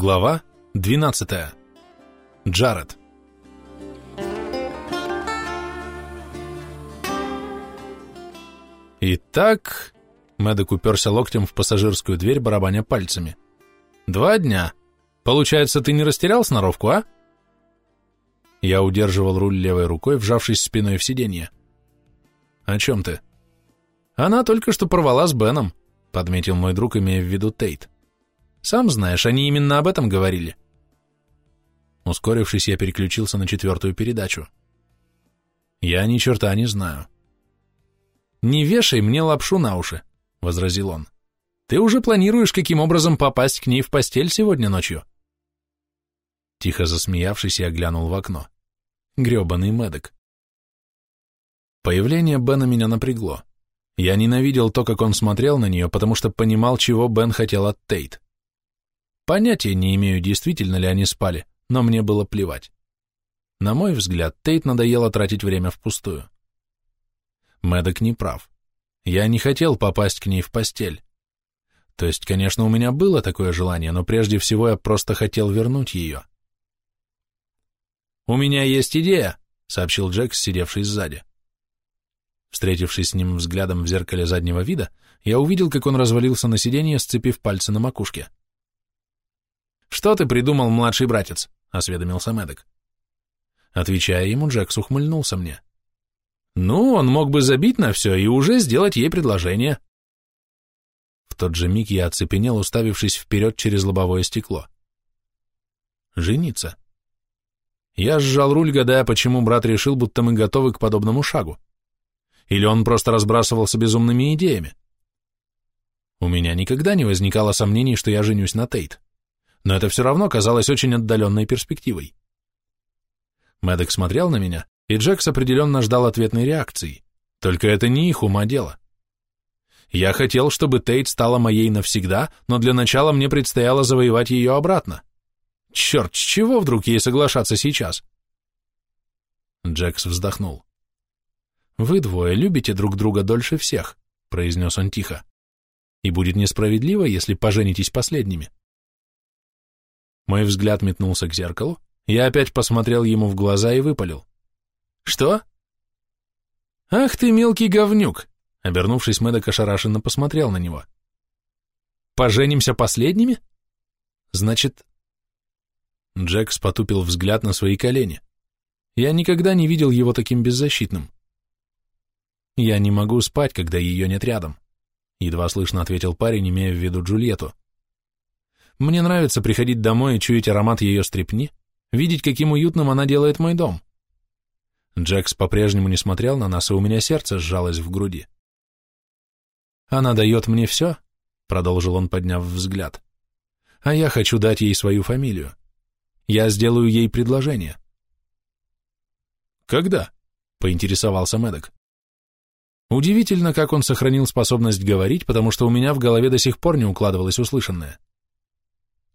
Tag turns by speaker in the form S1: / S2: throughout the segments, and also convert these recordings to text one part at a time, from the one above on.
S1: Глава 12. Джаред. Итак, Мэддок уперся локтем в пассажирскую дверь, барабаня пальцами. Два дня. Получается, ты не растерял сноровку, а? Я удерживал руль левой рукой, вжавшись спиной в сиденье. О чем ты? Она только что порвала с Беном, подметил мой друг, имея в виду Тейт. Сам знаешь, они именно об этом говорили. Ускорившись, я переключился на четвертую передачу. Я ни черта не знаю. «Не вешай мне лапшу на уши», — возразил он. «Ты уже планируешь, каким образом попасть к ней в постель сегодня ночью?» Тихо засмеявшись, я глянул в окно. Гребаный Мэддок. Появление Бена меня напрягло. Я ненавидел то, как он смотрел на нее, потому что понимал, чего Бен хотел от Тейт. Понятия не имею, действительно ли они спали, но мне было плевать. На мой взгляд, Тейт надоело тратить время впустую. Мэддок не прав. Я не хотел попасть к ней в постель. То есть, конечно, у меня было такое желание, но прежде всего я просто хотел вернуть ее. «У меня есть идея», — сообщил Джек, сидевший сзади. Встретившись с ним взглядом в зеркале заднего вида, я увидел, как он развалился на сиденье, сцепив пальцы на макушке. «Что ты придумал, младший братец?» — осведомился Мэддок. Отвечая ему, Джекс ухмыльнулся мне. «Ну, он мог бы забить на все и уже сделать ей предложение». В тот же миг я оцепенел, уставившись вперед через лобовое стекло. «Жениться». Я сжал руль, гадая, почему брат решил, будто мы готовы к подобному шагу. Или он просто разбрасывался безумными идеями. У меня никогда не возникало сомнений, что я женюсь на Тейт но это все равно казалось очень отдаленной перспективой. Мэддок смотрел на меня, и Джекс определенно ждал ответной реакции, только это не их ума дело. Я хотел, чтобы Тейт стала моей навсегда, но для начала мне предстояло завоевать ее обратно. Черт, с чего вдруг ей соглашаться сейчас? Джекс вздохнул. «Вы двое любите друг друга дольше всех», — произнес он тихо. «И будет несправедливо, если поженитесь последними». Мой взгляд метнулся к зеркалу, я опять посмотрел ему в глаза и выпалил. «Что?» «Ах ты, мелкий говнюк!» Обернувшись, Мэддок ошарашенно посмотрел на него. «Поженимся последними?» «Значит...» Джекс потупил взгляд на свои колени. Я никогда не видел его таким беззащитным. «Я не могу спать, когда ее нет рядом», — едва слышно ответил парень, имея в виду Джульетту. Мне нравится приходить домой и чуять аромат ее стрепни, видеть, каким уютным она делает мой дом. Джекс по-прежнему не смотрел на нас, и у меня сердце сжалось в груди. «Она дает мне все», — продолжил он, подняв взгляд, — «а я хочу дать ей свою фамилию. Я сделаю ей предложение». «Когда?» — поинтересовался Мэддок. Удивительно, как он сохранил способность говорить, потому что у меня в голове до сих пор не укладывалось услышанное.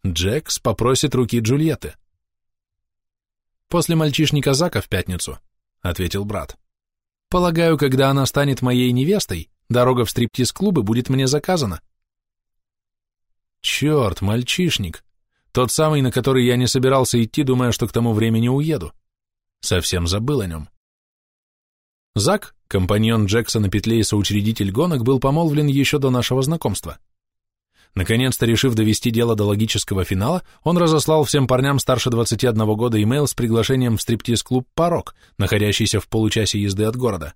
S1: Джекс попросит руки Джульетты. «После мальчишника Зака в пятницу», — ответил брат. «Полагаю, когда она станет моей невестой, дорога в стриптиз-клубы будет мне заказана». «Черт, мальчишник! Тот самый, на который я не собирался идти, думая, что к тому времени уеду. Совсем забыл о нем». Зак, компаньон Джекса на петле и соучредитель гонок, был помолвлен еще до нашего знакомства. Наконец-то, решив довести дело до логического финала, он разослал всем парням старше 21 года имейл с приглашением в стриптиз-клуб «Порог», находящийся в получасе езды от города.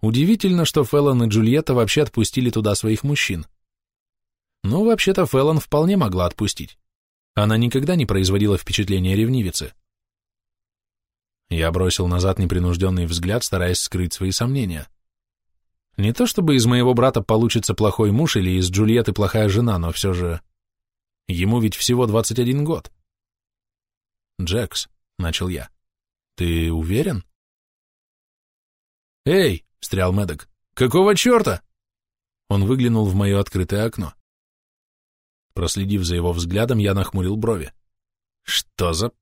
S1: Удивительно, что Феллон и Джульетта вообще отпустили туда своих мужчин. Ну, вообще-то Феллон вполне могла отпустить. Она никогда не производила впечатления ревнивицы. Я бросил назад непринужденный взгляд, стараясь скрыть свои сомнения. Не то чтобы из моего брата получится плохой муж или из Джульетты плохая жена, но все же... Ему ведь всего 21 год. «Джекс», — начал я, — «ты уверен?» «Эй!» — встрял Мэддок. «Какого черта?» Он выглянул в мое открытое окно. Проследив за его взглядом, я нахмурил брови. «Что за...»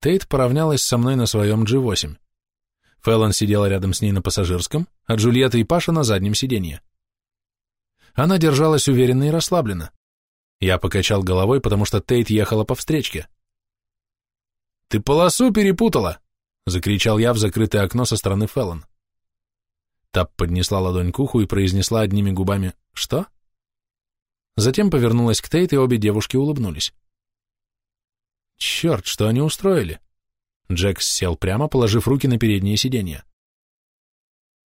S1: Тейт поравнялась со мной на своем G8. Фэллон сидела рядом с ней на пассажирском, а Джульетта и Паша на заднем сиденье. Она держалась уверенно и расслабленно. Я покачал головой, потому что Тейт ехала по встречке. «Ты полосу перепутала!» — закричал я в закрытое окно со стороны Феллон. Тап поднесла ладонь к уху и произнесла одними губами «Что?». Затем повернулась к Тейт, и обе девушки улыбнулись. Черт, что они устроили? Джекс сел прямо, положив руки на переднее сиденье.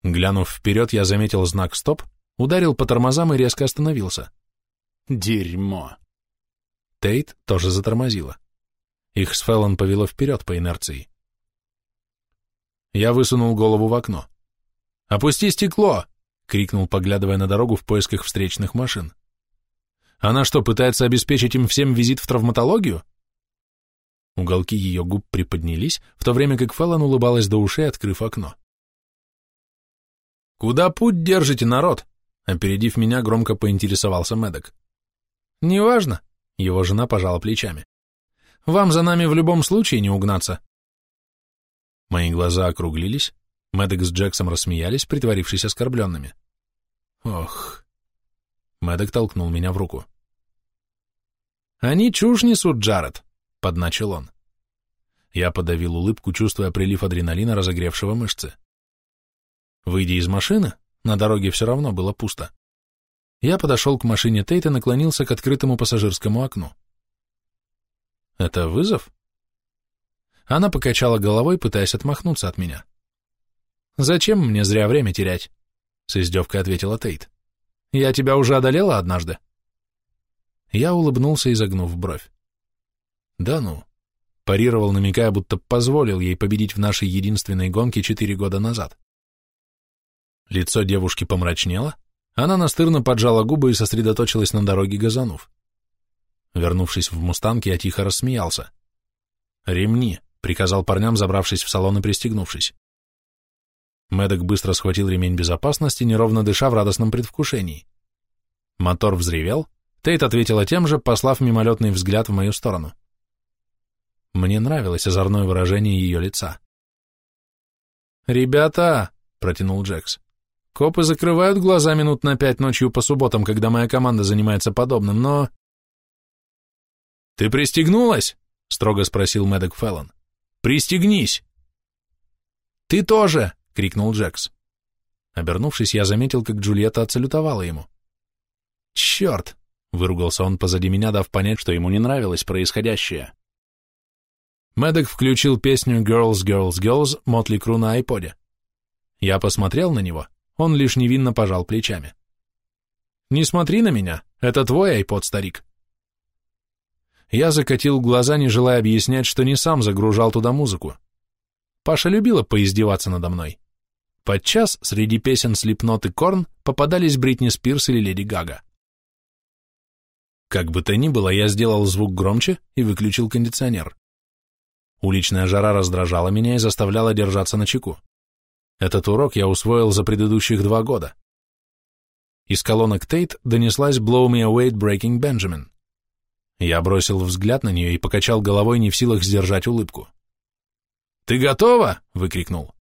S1: Глянув вперед, я заметил знак «Стоп», ударил по тормозам и резко остановился. Дерьмо. Тейт тоже затормозила. Их с Феллон повело вперед по инерции. Я высунул голову в окно. «Опусти стекло!» — крикнул, поглядывая на дорогу в поисках встречных машин. «Она что, пытается обеспечить им всем визит в травматологию?» Уголки ее губ приподнялись, в то время как Феллон улыбалась до ушей, открыв окно. «Куда путь держите, народ?» Опередив меня, громко поинтересовался Медок. «Неважно», — его жена пожала плечами. «Вам за нами в любом случае не угнаться». Мои глаза округлились, Медок с Джексом рассмеялись, притворившись оскорбленными. «Ох...» Медок толкнул меня в руку. «Они чушь несут, Джаред подначил он. Я подавил улыбку, чувствуя прилив адреналина, разогревшего мышцы. Выйдя из машины, на дороге все равно было пусто. Я подошел к машине Тейта и наклонился к открытому пассажирскому окну. «Это вызов?» Она покачала головой, пытаясь отмахнуться от меня. «Зачем мне зря время терять?» — с издевкой ответила Тейт. «Я тебя уже одолела однажды?» Я улыбнулся, изогнув бровь. Да ну. Парировал, намекая, будто позволил ей победить в нашей единственной гонке четыре года назад. Лицо девушки помрачнело, она настырно поджала губы и сосредоточилась на дороге газанув. Вернувшись в «Мустанг», я тихо рассмеялся. «Ремни», — приказал парням, забравшись в салон и пристегнувшись. Мэддок быстро схватил ремень безопасности, неровно дыша в радостном предвкушении. Мотор взревел, Тейт ответила тем же, послав мимолетный взгляд в мою сторону. Мне нравилось озорное выражение ее лица. «Ребята!» — протянул Джекс. «Копы закрывают глаза минут на пять ночью по субботам, когда моя команда занимается подобным, но...» «Ты пристегнулась?» — строго спросил Мэддок Феллон. «Пристегнись!» «Ты тоже!» — крикнул Джекс. Обернувшись, я заметил, как Джульетта отсалютовала ему. «Черт!» — выругался он позади меня, дав понять, что ему не нравилось происходящее. Мэддок включил песню «Girls, Girls, Girls» Мотли Кру на айподе. Я посмотрел на него, он лишь невинно пожал плечами. «Не смотри на меня, это твой айпод, старик». Я закатил глаза, не желая объяснять, что не сам загружал туда музыку. Паша любила поиздеваться надо мной. Подчас среди песен Слепнот и Корн попадались Бритни Спирс или Леди Гага. Как бы то ни было, я сделал звук громче и выключил кондиционер. Уличная жара раздражала меня и заставляла держаться на чеку. Этот урок я усвоил за предыдущих два года. Из колонок Тейт донеслась «Blow me away, breaking Benjamin». Я бросил взгляд на нее и покачал головой, не в силах сдержать улыбку. «Ты готова?» — выкрикнул.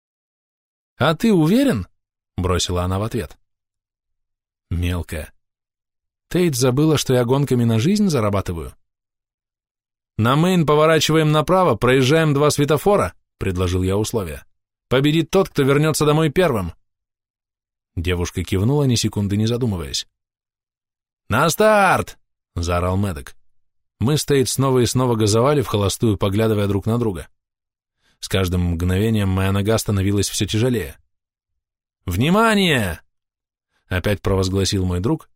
S1: «А ты уверен?» — бросила она в ответ. Мелкая. Тейт забыла, что я гонками на жизнь зарабатываю. «На мейн поворачиваем направо, проезжаем два светофора», — предложил я условие. «Победит тот, кто вернется домой первым». Девушка кивнула, ни секунды не задумываясь. «На старт!» — заорал Мэддок. Мы стоит снова и снова газовали в холостую, поглядывая друг на друга. С каждым мгновением моя нога становилась все тяжелее. «Внимание!» — опять провозгласил мой друг,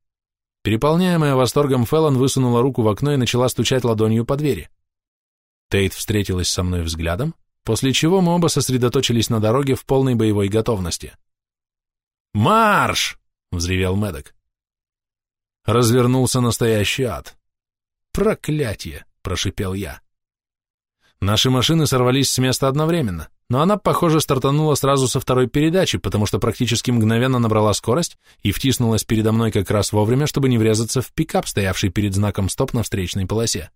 S1: Переполняемая восторгом Феллон высунула руку в окно и начала стучать ладонью по двери. Тейт встретилась со мной взглядом, после чего мы оба сосредоточились на дороге в полной боевой готовности. «Марш!» — взревел Медок. Развернулся настоящий ад. «Проклятие!» — прошипел я. Наши машины сорвались с места одновременно но она, похоже, стартанула сразу со второй передачи, потому что практически мгновенно набрала скорость и втиснулась передо мной как раз вовремя, чтобы не врезаться в пикап, стоявший перед знаком «Стоп» на встречной полосе.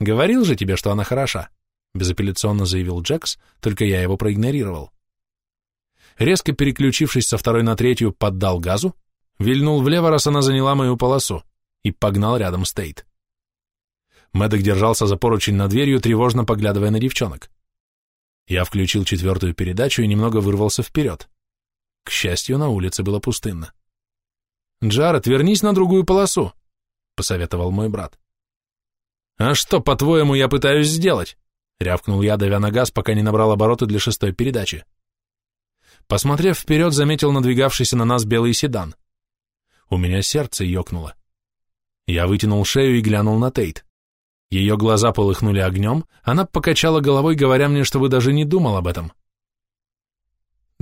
S1: «Говорил же тебе, что она хороша», — безапелляционно заявил Джекс, только я его проигнорировал. Резко переключившись со второй на третью, поддал газу, вильнул влево, раз она заняла мою полосу, и погнал рядом с Тейт. Мэддок держался за поручень над дверью, тревожно поглядывая на девчонок. Я включил четвертую передачу и немного вырвался вперед. К счастью, на улице было пустынно. «Джаред, вернись на другую полосу», — посоветовал мой брат. «А что, по-твоему, я пытаюсь сделать?» — рявкнул я, давя на газ, пока не набрал обороты для шестой передачи. Посмотрев вперед, заметил надвигавшийся на нас белый седан. У меня сердце ёкнуло. Я вытянул шею и глянул на Тейт. Ее глаза полыхнули огнем, она покачала головой, говоря мне, чтобы даже не думал об этом.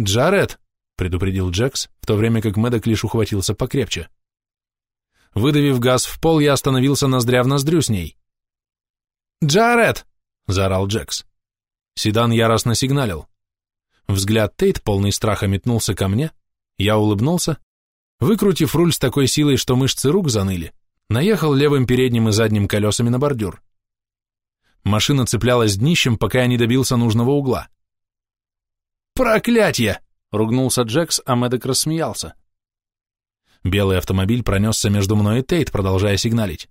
S1: «Джаред!» — предупредил Джекс, в то время как Мэддок лишь ухватился покрепче. Выдавив газ в пол, я остановился ноздря в ноздрю с ней. «Джаред!» — заорал Джекс. Седан яростно сигналил. Взгляд Тейт, полный страха, метнулся ко мне, я улыбнулся, выкрутив руль с такой силой, что мышцы рук заныли, наехал левым передним и задним колесами на бордюр. Машина цеплялась днищем, пока я не добился нужного угла. «Проклятье!» — ругнулся Джекс, а Мэддок рассмеялся. Белый автомобиль пронесся между мной и Тейт, продолжая сигналить.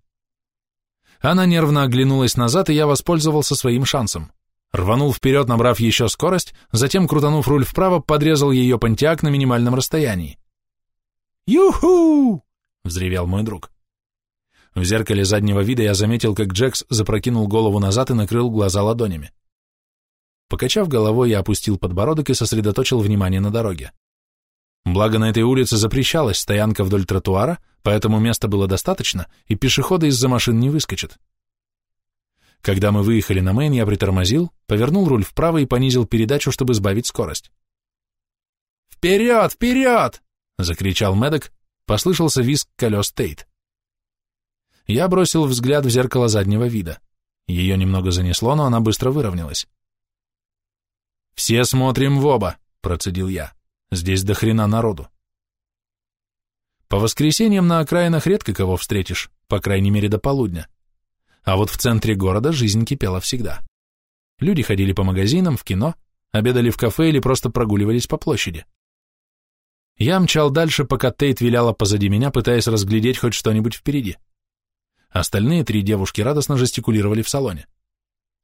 S1: Она нервно оглянулась назад, и я воспользовался своим шансом. Рванул вперед, набрав еще скорость, затем, крутанув руль вправо, подрезал ее понтиак на минимальном расстоянии. «Юху!» — взревел мой друг. В зеркале заднего вида я заметил, как Джекс запрокинул голову назад и накрыл глаза ладонями. Покачав головой, я опустил подбородок и сосредоточил внимание на дороге. Благо на этой улице запрещалась стоянка вдоль тротуара, поэтому места было достаточно, и пешеходы из-за машин не выскочат. Когда мы выехали на Мейн, я притормозил, повернул руль вправо и понизил передачу, чтобы сбавить скорость. «Вперед, вперед!» — закричал Медок, послышался визг колес Тейт. Я бросил взгляд в зеркало заднего вида. Ее немного занесло, но она быстро выровнялась. «Все смотрим в оба», — процедил я. «Здесь до хрена народу». По воскресеньям на окраинах редко кого встретишь, по крайней мере до полудня. А вот в центре города жизнь кипела всегда. Люди ходили по магазинам, в кино, обедали в кафе или просто прогуливались по площади. Я мчал дальше, пока Тейт виляла позади меня, пытаясь разглядеть хоть что-нибудь впереди. Остальные три девушки радостно жестикулировали в салоне.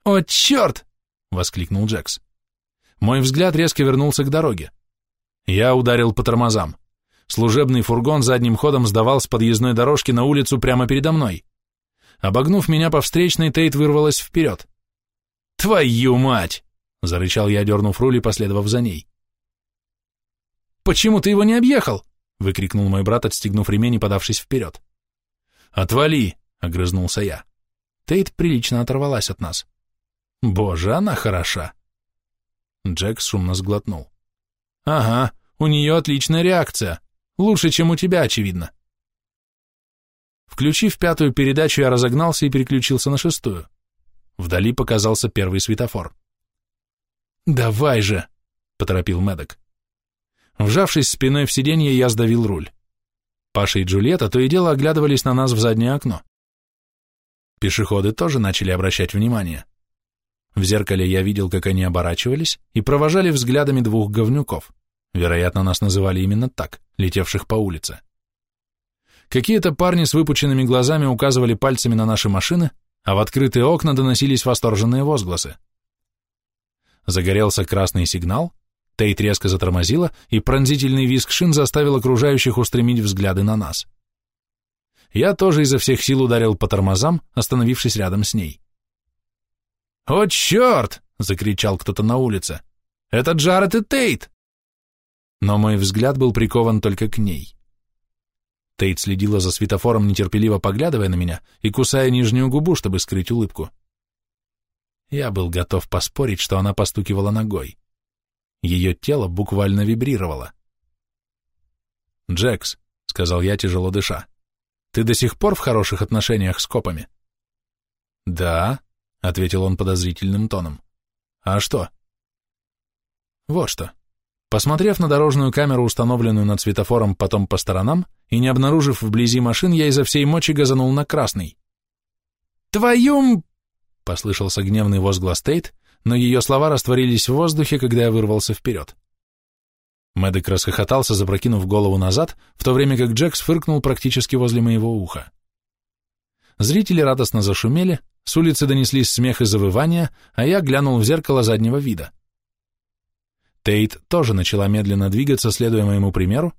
S1: «О, черт!» — воскликнул Джекс. Мой взгляд резко вернулся к дороге. Я ударил по тормозам. Служебный фургон задним ходом сдавал с подъездной дорожки на улицу прямо передо мной. Обогнув меня по встречной, Тейт вырвалась вперед. «Твою мать!» — зарычал я, дернув руль и последовав за ней. «Почему ты его не объехал?» — выкрикнул мой брат, отстегнув ремень и подавшись вперед. «Отвали!» Огрызнулся я. Тейт прилично оторвалась от нас. Боже, она хороша. Джек шумно сглотнул. Ага, у нее отличная реакция. Лучше, чем у тебя, очевидно. Включив пятую передачу, я разогнался и переключился на шестую. Вдали показался первый светофор. «Давай же!» — поторопил Медок. Вжавшись спиной в сиденье, я сдавил руль. Паша и Джульетта то и дело оглядывались на нас в заднее окно. Пешеходы тоже начали обращать внимание. В зеркале я видел, как они оборачивались и провожали взглядами двух говнюков. Вероятно, нас называли именно так, летевших по улице. Какие-то парни с выпученными глазами указывали пальцами на наши машины, а в открытые окна доносились восторженные возгласы. Загорелся красный сигнал, Тейт резко затормозила, и пронзительный визг шин заставил окружающих устремить взгляды на нас. Я тоже изо всех сил ударил по тормозам, остановившись рядом с ней. «О, черт!» — закричал кто-то на улице. «Это Джаред и Тейт!» Но мой взгляд был прикован только к ней. Тейт следила за светофором, нетерпеливо поглядывая на меня и кусая нижнюю губу, чтобы скрыть улыбку. Я был готов поспорить, что она постукивала ногой. Ее тело буквально вибрировало. «Джекс», — сказал я, тяжело дыша, ты до сих пор в хороших отношениях с копами? Да, ответил он подозрительным тоном. А что? Вот что. Посмотрев на дорожную камеру, установленную над светофором, потом по сторонам, и не обнаружив вблизи машин, я изо всей мочи газанул на красный. «Твою...» — послышался гневный возглас Тейт, но ее слова растворились в воздухе, когда я вырвался вперед. Мэддок расхохотался, запрокинув голову назад, в то время как Джекс фыркнул практически возле моего уха. Зрители радостно зашумели, с улицы донеслись смех и завывания, а я глянул в зеркало заднего вида. Тейт тоже начала медленно двигаться, следуя моему примеру,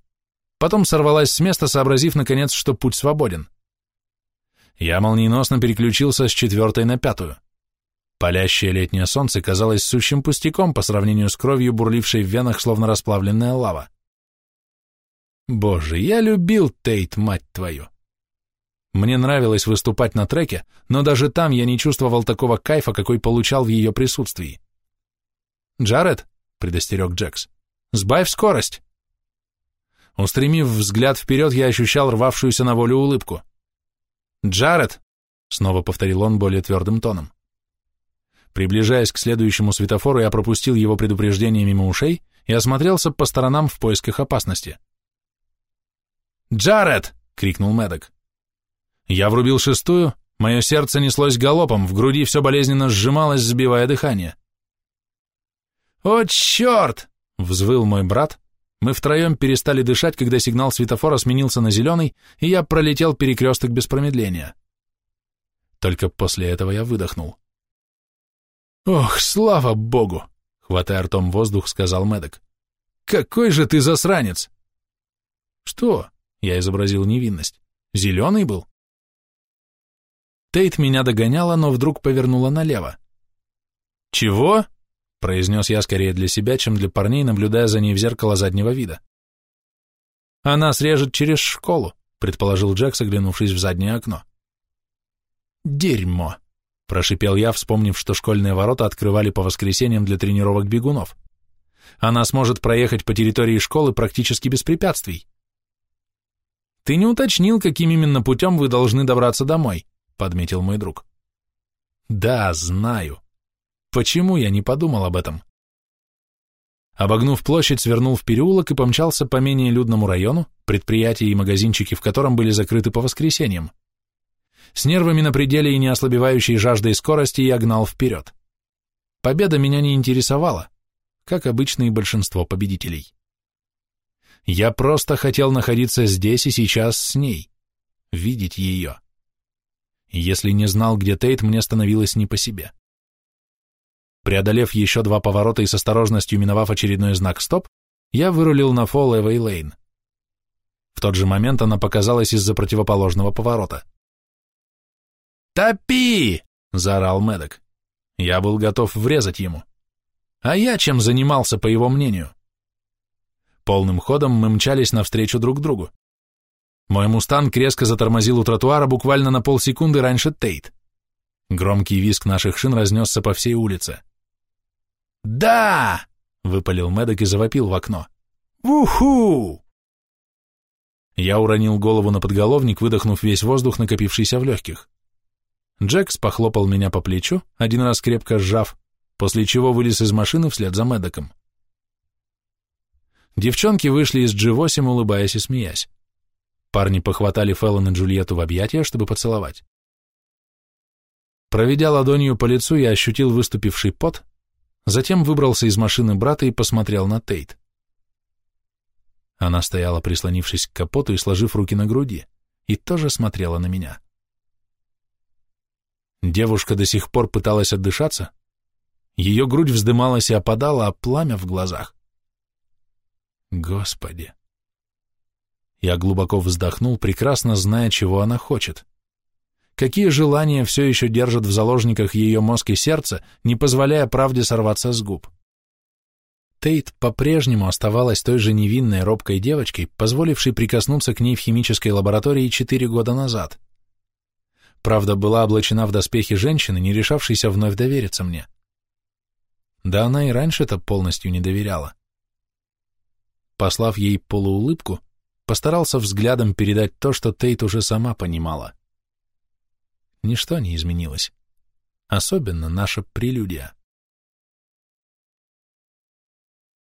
S1: потом сорвалась с места, сообразив, наконец, что путь свободен. Я молниеносно переключился с четвертой на пятую. Палящее летнее солнце казалось сущим пустяком по сравнению с кровью, бурлившей в венах, словно расплавленная лава. Боже, я любил Тейт, мать твою! Мне нравилось выступать на треке, но даже там я не чувствовал такого кайфа, какой получал в ее присутствии. «Джаред», — предостерег Джекс, — «сбавь скорость». Устремив взгляд вперед, я ощущал рвавшуюся на волю улыбку. «Джаред», — снова повторил он более твердым тоном. Приближаясь к следующему светофору, я пропустил его предупреждение мимо ушей и осмотрелся по сторонам в поисках опасности. «Джаред!» — крикнул Медок. Я врубил шестую, мое сердце неслось галопом, в груди все болезненно сжималось, сбивая дыхание. «О, черт!» — взвыл мой брат. Мы втроем перестали дышать, когда сигнал светофора сменился на зеленый, и я пролетел перекресток без промедления. Только после этого я выдохнул. «Ох, слава богу!» — хватая ртом воздух, сказал Медок. «Какой же ты засранец!» «Что?» — я изобразил невинность. «Зеленый был?» Тейт меня догоняла, но вдруг повернула налево. «Чего?» — произнес я скорее для себя, чем для парней, наблюдая за ней в зеркало заднего вида. «Она срежет через школу», — предположил Джек, оглянувшись в заднее окно. «Дерьмо», — прошипел я, вспомнив, что школьные ворота открывали по воскресеньям для тренировок бегунов. «Она сможет проехать по территории школы практически без препятствий». «Ты не уточнил, каким именно путем вы должны добраться домой», — подметил мой друг. «Да, знаю. Почему я не подумал об этом?» Обогнув площадь, свернул в переулок и помчался по менее людному району, предприятия и магазинчики в котором были закрыты по воскресеньям. С нервами на пределе и не ослабевающей жаждой скорости я гнал вперед. Победа меня не интересовала, как обычно и большинство победителей. Я просто хотел находиться здесь и сейчас с ней, видеть ее. Если не знал, где Тейт, мне становилось не по себе. Преодолев еще два поворота и с осторожностью миновав очередной знак «Стоп», я вырулил на Фолл Эвей Лейн. В тот же момент она показалась из-за противоположного поворота. «Топи!» — заорал Медок. Я был готов врезать ему. А я чем занимался, по его мнению? Полным ходом мы мчались навстречу друг другу. Мой мустанг резко затормозил у тротуара буквально на полсекунды раньше Тейт. Громкий визг наших шин разнесся по всей улице. «Да!» — выпалил Медок и завопил в окно. «Уху!» Я уронил голову на подголовник, выдохнув весь воздух, накопившийся в легких. Джекс похлопал меня по плечу, один раз крепко сжав, после чего вылез из машины вслед за Медоком. Девчонки вышли из G8, улыбаясь и смеясь. Парни похватали Феллон и Джульетту в объятия, чтобы поцеловать. Проведя ладонью по лицу, я ощутил выступивший пот, затем выбрался из машины брата и посмотрел на Тейт. Она стояла, прислонившись к капоту и сложив руки на груди, и тоже смотрела на меня. Девушка до сих пор пыталась отдышаться, ее грудь вздымалась и опадала, а пламя в глазах. Господи! Я глубоко вздохнул, прекрасно зная, чего она хочет. Какие желания все еще держат в заложниках ее мозг и сердце, не позволяя правде сорваться с губ. Тейт по-прежнему оставалась той же невинной, робкой девочкой, позволившей прикоснуться к ней в химической лаборатории четыре года назад. Правда, была облачена в доспехи женщины, не решавшейся вновь довериться мне. Да она и раньше-то полностью не доверяла. Послав ей полуулыбку, постарался взглядом передать то, что Тейт уже сама понимала. Ничто не изменилось. Особенно наша прелюдия.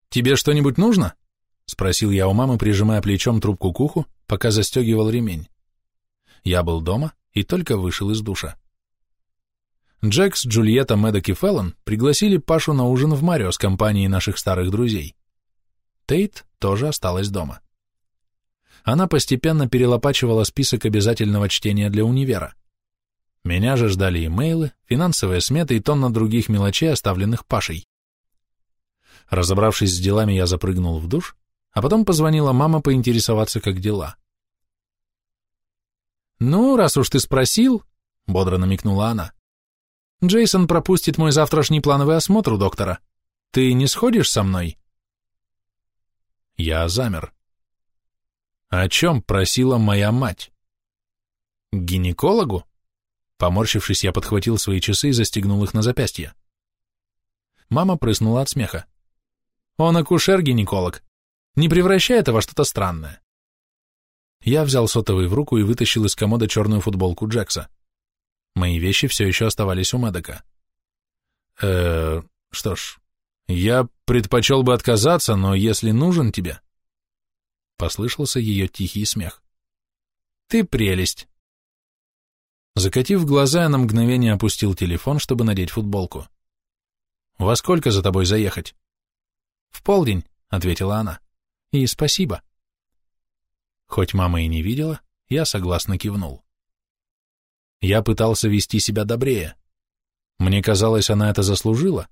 S1: «Тебе что-нибудь нужно?» — спросил я у мамы, прижимая плечом трубку к уху, пока застегивал ремень. Я был дома и только вышел из душа. Джекс, Джульетта, Мэддок и Феллон пригласили Пашу на ужин в Марио с компанией наших старых друзей. Тейт тоже осталась дома она постепенно перелопачивала список обязательного чтения для универа. Меня же ждали имейлы, финансовые сметы и тонна других мелочей, оставленных Пашей. Разобравшись с делами, я запрыгнул в душ, а потом позвонила мама поинтересоваться, как дела. «Ну, раз уж ты спросил», — бодро намекнула она, — «Джейсон пропустит мой завтрашний плановый осмотр у доктора. Ты не сходишь со мной?» Я замер. О чем просила моя мать? К гинекологу? Поморщившись, я подхватил свои часы и застегнул их на запястье. Мама прыснула от смеха. Он акушер-гинеколог. Не превращай это во что-то странное. Я взял сотовый в руку и вытащил из комода черную футболку Джекса. Мои вещи все еще оставались у Мэдока. э что ж, я предпочел бы отказаться, но если нужен тебе...» Послышался ее тихий смех. «Ты прелесть!» Закатив глаза, я на мгновение опустил телефон, чтобы надеть футболку. «Во сколько за тобой заехать?» «В полдень», — ответила она. «И спасибо». Хоть мама и не видела, я согласно кивнул. Я пытался вести себя добрее. Мне казалось, она это заслужила,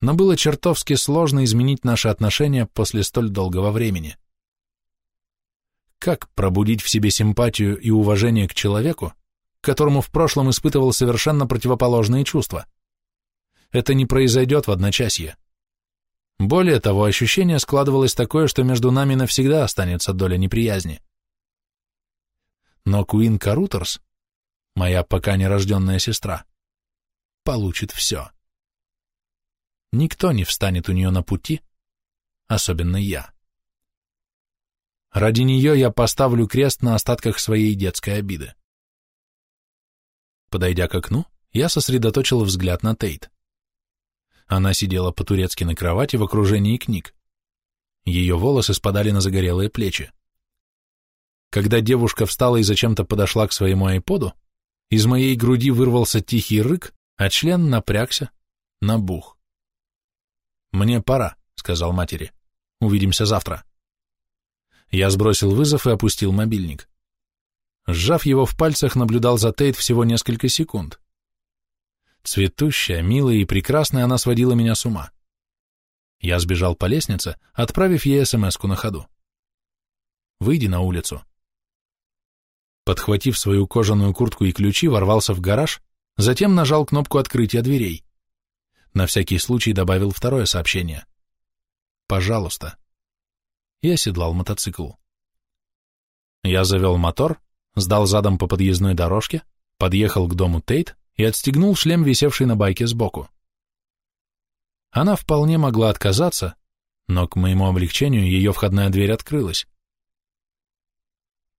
S1: но было чертовски сложно изменить наши отношения после столь долгого времени. Как пробудить в себе симпатию и уважение к человеку, которому в прошлом испытывал совершенно противоположные чувства? Это не произойдет в одночасье. Более того, ощущение складывалось такое, что между нами навсегда останется доля неприязни. Но Куин Карутерс, моя пока нерожденная сестра, получит все. Никто не встанет у нее на пути, особенно я. Ради нее я поставлю крест на остатках своей детской обиды. Подойдя к окну, я сосредоточил взгляд на Тейт. Она сидела по-турецки на кровати в окружении книг. Ее волосы спадали на загорелые плечи. Когда девушка встала и зачем-то подошла к своему айподу, из моей груди вырвался тихий рык, а член напрягся, набух. «Мне пора», — сказал матери. «Увидимся завтра». Я сбросил вызов и опустил мобильник. Сжав его в пальцах, наблюдал за Тейт всего несколько секунд. Цветущая, милая и прекрасная, она сводила меня с ума. Я сбежал по лестнице, отправив ей смс на ходу. «Выйди на улицу». Подхватив свою кожаную куртку и ключи, ворвался в гараж, затем нажал кнопку открытия дверей. На всякий случай добавил второе сообщение. «Пожалуйста». И оседлал мотоцикл. Я завел мотор, сдал задом по подъездной дорожке, подъехал к дому Тейт и отстегнул шлем, висевший на байке сбоку. Она вполне могла отказаться, но к моему облегчению ее входная дверь открылась.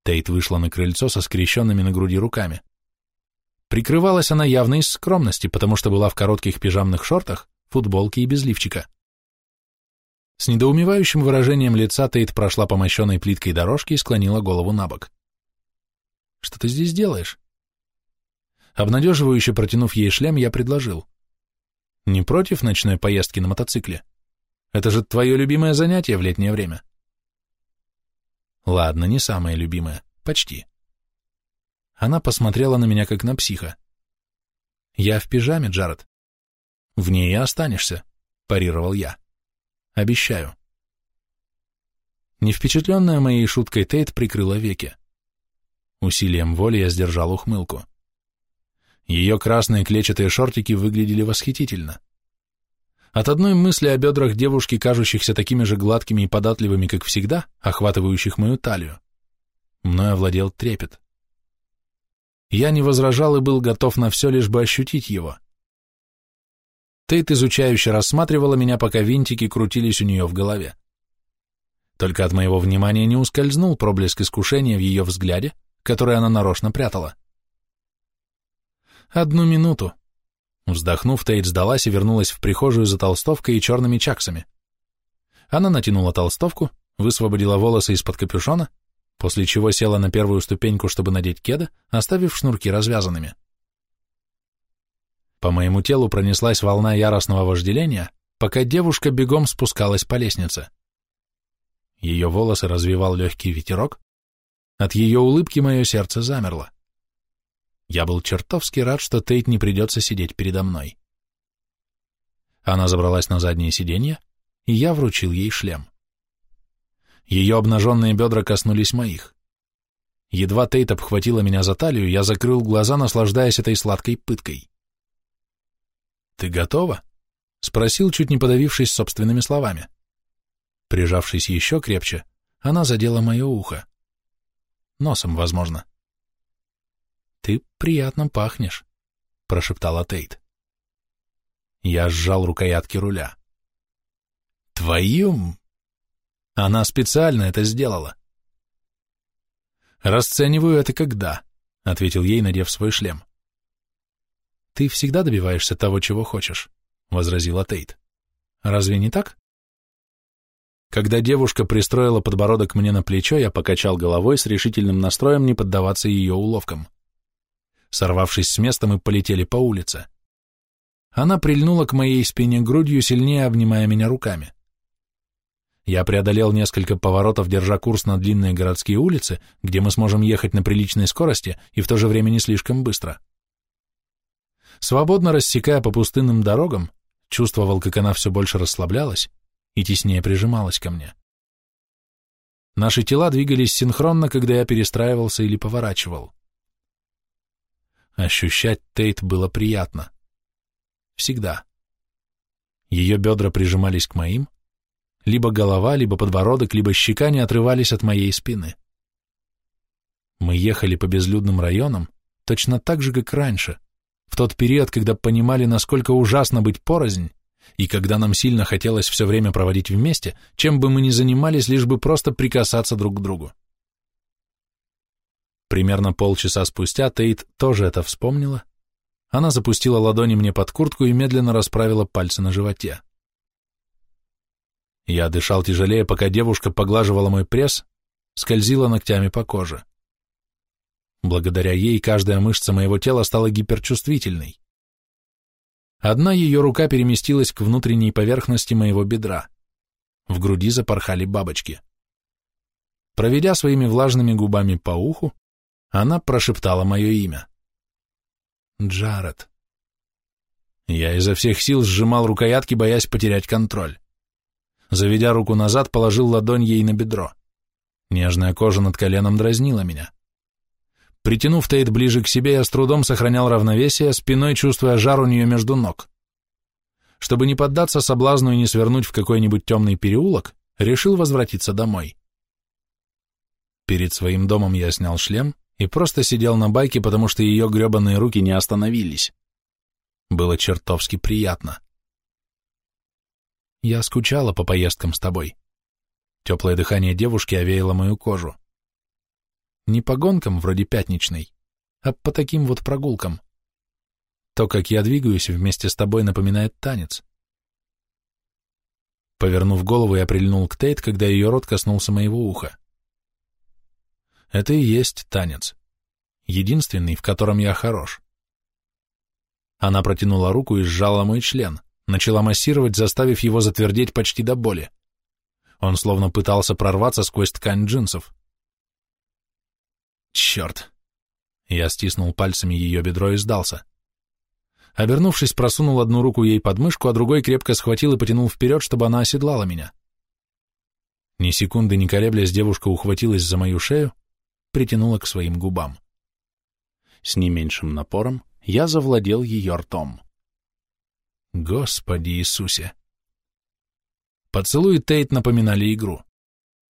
S1: Тейт вышла на крыльцо со скрещенными на груди руками. Прикрывалась она явно из скромности, потому что была в коротких пижамных шортах, футболке и без лифчика. С недоумевающим выражением лица Тейт прошла по мощенной плиткой дорожке и склонила голову на бок. «Что ты здесь делаешь?» Обнадеживающе протянув ей шлем, я предложил. «Не против ночной поездки на мотоцикле? Это же твое любимое занятие в летнее время». «Ладно, не самое любимое. Почти». Она посмотрела на меня, как на психа. «Я в пижаме, Джаред». «В ней и останешься», — парировал я. «Обещаю». Не впечатленная моей шуткой Тейт прикрыла веки. Усилием воли я сдержал ухмылку. Ее красные клетчатые шортики выглядели восхитительно. От одной мысли о бедрах девушки, кажущихся такими же гладкими и податливыми, как всегда, охватывающих мою талию, мной овладел трепет. Я не возражал и был готов на все, лишь бы ощутить его. Тейт изучающе рассматривала меня, пока винтики крутились у нее в голове. Только от моего внимания не ускользнул проблеск искушения в ее взгляде, который она нарочно прятала. «Одну минуту». Вздохнув, Тейт сдалась и вернулась в прихожую за толстовкой и черными чаксами. Она натянула толстовку, высвободила волосы из-под капюшона после чего села на первую ступеньку, чтобы надеть кеда, оставив шнурки развязанными. По моему телу пронеслась волна яростного вожделения, пока девушка бегом спускалась по лестнице. Ее волосы развивал легкий ветерок, от ее улыбки мое сердце замерло. Я был чертовски рад, что Тейт не придется сидеть передо мной. Она забралась на заднее сиденье, и я вручил ей шлем. Ее обнаженные бедра коснулись моих. Едва Тейт обхватила меня за талию, я закрыл глаза, наслаждаясь этой сладкой пыткой. «Ты готова?» — спросил, чуть не подавившись собственными словами. Прижавшись еще крепче, она задела мое ухо. Носом, возможно. «Ты приятно пахнешь», — прошептала Тейт. Я сжал рукоятки руля. «Твою...» Она специально это сделала. «Расцениваю это когда», — ответил ей, надев свой шлем. «Ты всегда добиваешься того, чего хочешь», — возразила Тейт. «Разве не так?» Когда девушка пристроила подбородок мне на плечо, я покачал головой с решительным настроем не поддаваться ее уловкам. Сорвавшись с места, мы полетели по улице. Она прильнула к моей спине грудью, сильнее обнимая меня руками. Я преодолел несколько поворотов, держа курс на длинные городские улицы, где мы сможем ехать на приличной скорости и в то же время не слишком быстро. Свободно рассекая по пустынным дорогам, чувствовал, как она все больше расслаблялась, и теснее прижималась ко мне. Наши тела двигались синхронно, когда я перестраивался или поворачивал. Ощущать Тейт было приятно. Всегда. Ее бедра прижимались к моим, либо голова, либо подбородок, либо щека не отрывались от моей спины. Мы ехали по безлюдным районам, точно так же, как раньше, в тот период, когда понимали, насколько ужасно быть порознь, и когда нам сильно хотелось все время проводить вместе, чем бы мы ни занимались, лишь бы просто прикасаться друг к другу. Примерно полчаса спустя Тейт тоже это вспомнила. Она запустила ладони мне под куртку и медленно расправила пальцы на животе. Я дышал тяжелее, пока девушка поглаживала мой пресс, скользила ногтями по коже. Благодаря ей каждая мышца моего тела стала гиперчувствительной. Одна ее рука переместилась к внутренней поверхности моего бедра. В груди запорхали бабочки. Проведя своими влажными губами по уху, она прошептала мое имя. Джаред. Я изо всех сил сжимал рукоятки, боясь потерять контроль. Заведя руку назад, положил ладонь ей на бедро. Нежная кожа над коленом дразнила меня. Притянув Тейт ближе к себе, я с трудом сохранял равновесие, спиной чувствуя жар у нее между ног. Чтобы не поддаться соблазну и не свернуть в какой-нибудь темный переулок, решил возвратиться домой. Перед своим домом я снял шлем и просто сидел на байке, потому что ее гребаные руки не остановились. Было чертовски приятно. Я скучала по поездкам с тобой. Теплое дыхание девушки овеяло мою кожу. Не по гонкам, вроде пятничной, а по таким вот прогулкам. То, как я двигаюсь вместе с тобой, напоминает танец. Повернув голову, я прильнул к Тейт, когда ее рот коснулся моего уха. Это и есть танец. Единственный, в котором я хорош. Она протянула руку и сжала мой член, начала массировать, заставив его затвердеть почти до боли. Он словно пытался прорваться сквозь ткань джинсов. Черт! Я стиснул пальцами ее бедро и сдался. Обернувшись, просунул одну руку ей под мышку, а другой крепко схватил и потянул вперед, чтобы она оседлала меня. Ни секунды не колеблясь, девушка ухватилась за мою шею, притянула к своим губам. С не меньшим напором я завладел ее ртом. Господи Иисусе! Поцелуи Тейт напоминали игру.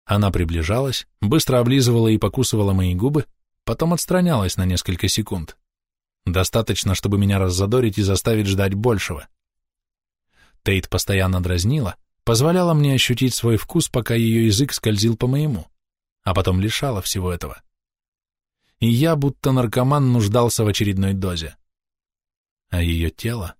S1: Она приближалась, быстро облизывала и покусывала мои губы, потом отстранялась на несколько секунд. Достаточно, чтобы меня раззадорить и заставить ждать большего. Тейт постоянно дразнила, позволяла мне ощутить свой вкус, пока ее язык скользил по моему, а потом лишала всего этого. И я, будто наркоман, нуждался в очередной дозе. А ее тело...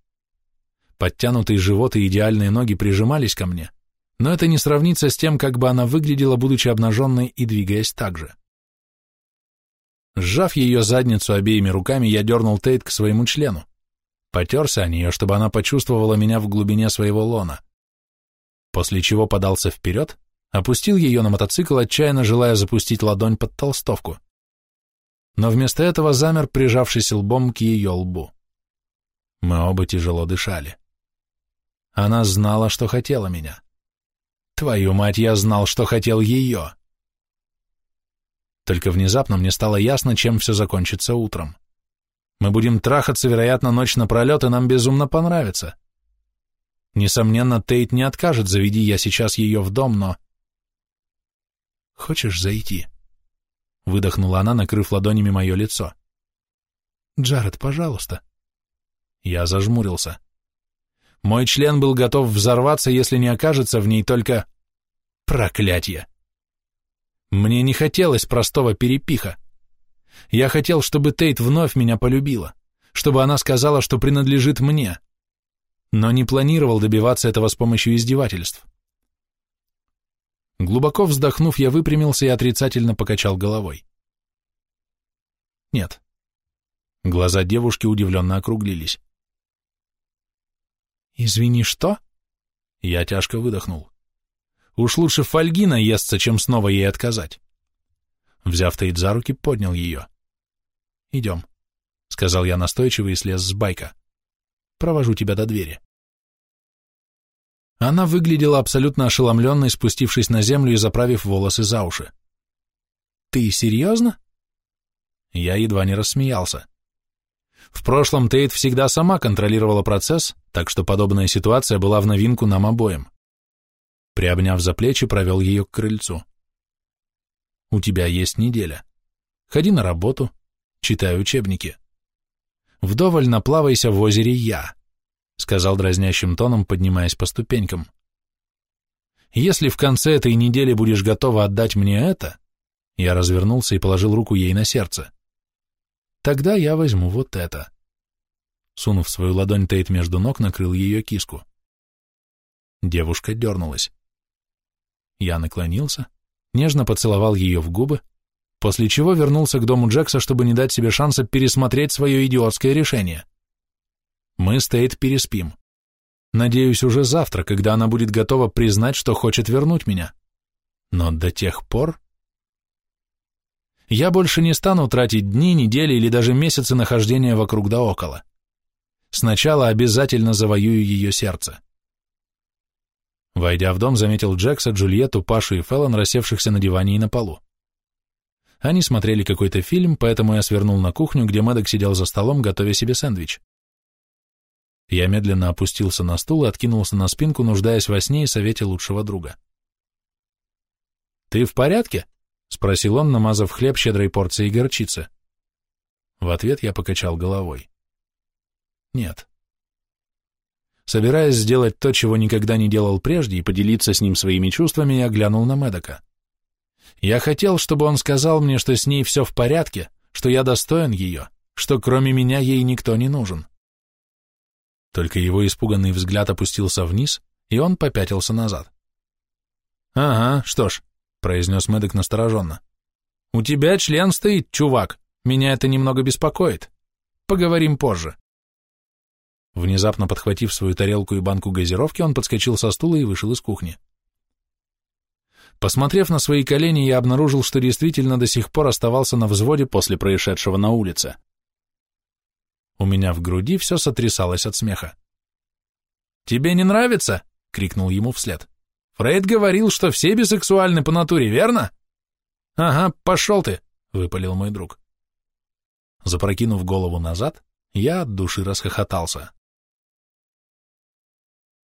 S1: Подтянутый живот и идеальные ноги прижимались ко мне, но это не сравнится с тем, как бы она выглядела, будучи обнаженной и двигаясь так же. Сжав ее задницу обеими руками, я дернул Тейт к своему члену. Потерся о нее, чтобы она почувствовала меня в глубине своего лона. После чего подался вперед, опустил ее на мотоцикл, отчаянно желая запустить ладонь под толстовку. Но вместо этого замер, прижавшись лбом к ее лбу. Мы оба тяжело дышали. Она знала, что хотела меня. Твою мать, я знал, что хотел ее. Только внезапно мне стало ясно, чем все закончится утром. Мы будем трахаться, вероятно, ночь напролет, и нам безумно понравится. Несомненно, Тейт не откажет, заведи я сейчас ее в дом, но... «Хочешь зайти?» — выдохнула она, накрыв ладонями мое лицо. «Джаред, пожалуйста». Я зажмурился. Мой член был готов взорваться, если не окажется в ней только... Проклятье! Мне не хотелось простого перепиха. Я хотел, чтобы Тейт вновь меня полюбила, чтобы она сказала, что принадлежит мне, но не планировал добиваться этого с помощью издевательств. Глубоко вздохнув, я выпрямился и отрицательно покачал головой. Нет. Глаза девушки удивленно округлились. «Извини, что?» Я тяжко выдохнул. Уж лучше фольги наестся, чем снова ей отказать. Взяв Тейт за руки, поднял ее. «Идем», — сказал я настойчиво и слез с байка. «Провожу тебя до двери». Она выглядела абсолютно ошеломленной, спустившись на землю и заправив волосы за уши. «Ты серьезно?» Я едва не рассмеялся. В прошлом Тейт всегда сама контролировала процесс, так что подобная ситуация была в новинку нам обоим. Приобняв за плечи, провел ее к крыльцу. «У тебя есть неделя. Ходи на работу, читай учебники. Вдоволь наплавайся в озере Я. — сказал дразнящим тоном, поднимаясь по ступенькам. «Если в конце этой недели будешь готова отдать мне это...» Я развернулся и положил руку ей на сердце. «Тогда я возьму вот это». Сунув свою ладонь Тейт между ног, накрыл ее киску. Девушка дернулась. Я наклонился, нежно поцеловал ее в губы, после чего вернулся к дому Джекса, чтобы не дать себе шанса пересмотреть свое идиотское решение. Мы с Тейт переспим. Надеюсь, уже завтра, когда она будет готова признать, что хочет вернуть меня. Но до тех пор... Я больше не стану тратить дни, недели или даже месяцы нахождения вокруг да около. Сначала обязательно завоюю ее сердце. Войдя в дом, заметил Джекса, Джульетту, Пашу и Феллон, рассевшихся на диване и на полу. Они смотрели какой-то фильм, поэтому я свернул на кухню, где Мэддок сидел за столом, готовя себе сэндвич. Я медленно опустился на стул и откинулся на спинку, нуждаясь во сне и совете лучшего друга. «Ты в порядке?» — спросил он, намазав хлеб щедрой порцией горчицы. В ответ я покачал головой. «Нет». Собираясь сделать то, чего никогда не делал прежде, и поделиться с ним своими чувствами, я глянул на Медока. Я хотел, чтобы он сказал мне, что с ней все в порядке, что я достоин ее, что кроме меня ей никто не нужен. Только его испуганный взгляд опустился вниз, и он попятился назад. «Ага, что ж», — произнес Мэддок настороженно. «У тебя член стоит, чувак. Меня это немного беспокоит. Поговорим позже». Внезапно подхватив свою тарелку и банку газировки, он подскочил со стула и вышел из кухни. Посмотрев на свои колени, я обнаружил, что действительно до сих пор оставался на взводе после происшедшего на улице. У меня в груди все сотрясалось от смеха. «Тебе не нравится?» — крикнул ему вслед. «Фрейд говорил, что все бисексуальны по натуре, верно?» «Ага, пошел ты!» — выпалил мой друг. Запрокинув голову назад, я от души расхохотался.